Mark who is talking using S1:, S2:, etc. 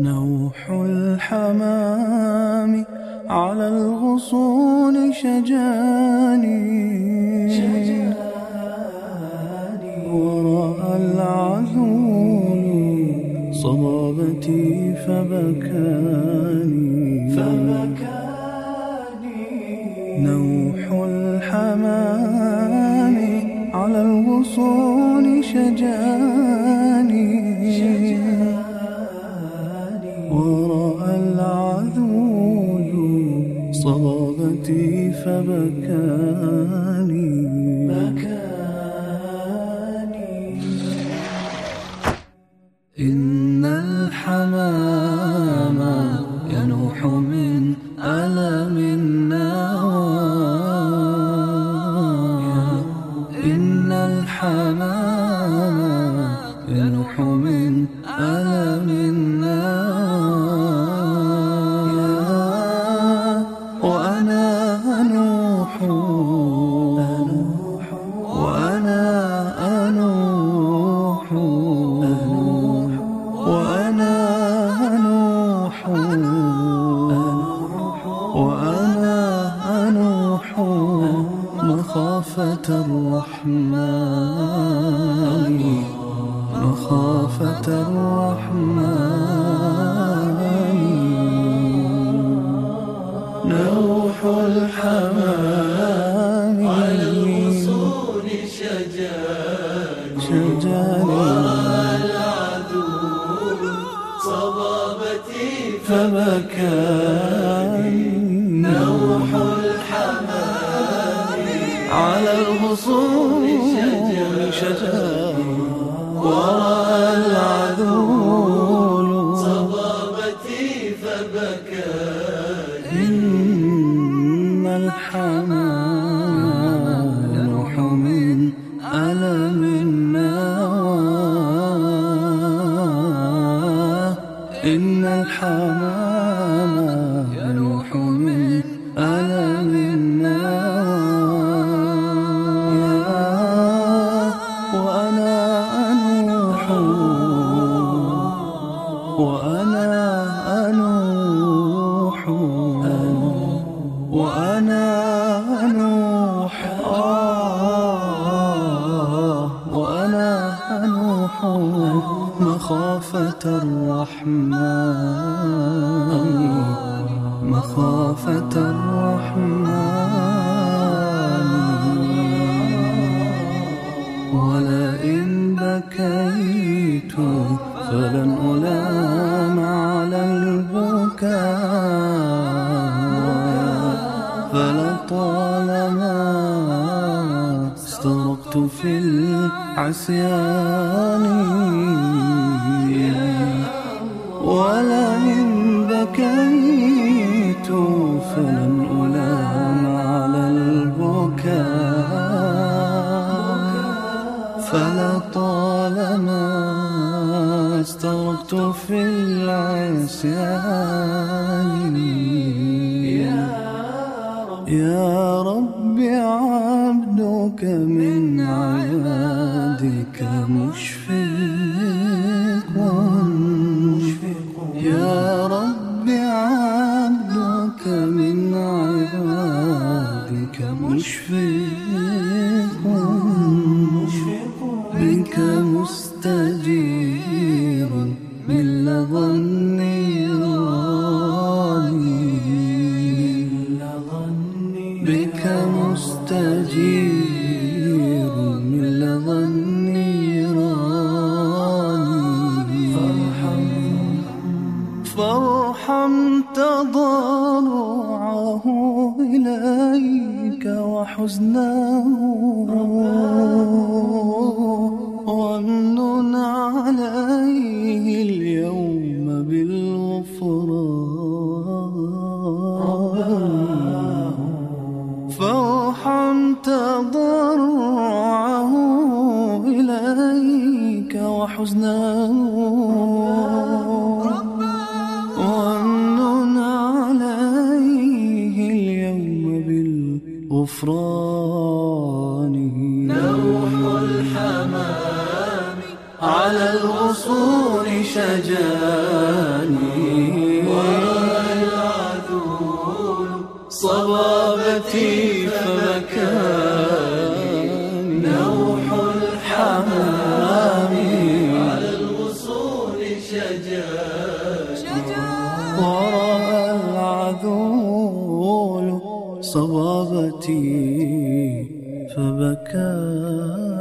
S1: نوح الحمام على الغصون شجاني. ورأى العذول صبابتي فبكاني. فبكاني نوح الحمام على الغصون شجاني. صبابتي فبكاني. بكاني إن الحمام ينوح من ألم النوى. إن الحمام ينوح من مخافة الرحمن مخافة الرحمن. نوح الحمام على الغصون شجاني
S2: صبابتي
S1: فبكاني على الغصون شجاني ورأى العذول
S2: صبابتي فبكاني
S1: إن الحمام ينوح من ألم النوى. إن الحمام أنوح آه وأنا أنوح مخافة الرحمن. مخافة الرحمن. ولئن بكيت فلن ألام على البكاء. استرقت في العصيان. ولئن بكيت فلن ألام على البكاء. فلطالما استرقت في العصيان. يا رب عبدك من بك مستجير من لظى النيران فارحم تضرعه إليك وحزنه. وأمنن عليه تضرعه إليك وحزنه وامنن عليه اليوم بالغفران.
S2: نوح الحمام
S1: على الغصون شجاني فبكاني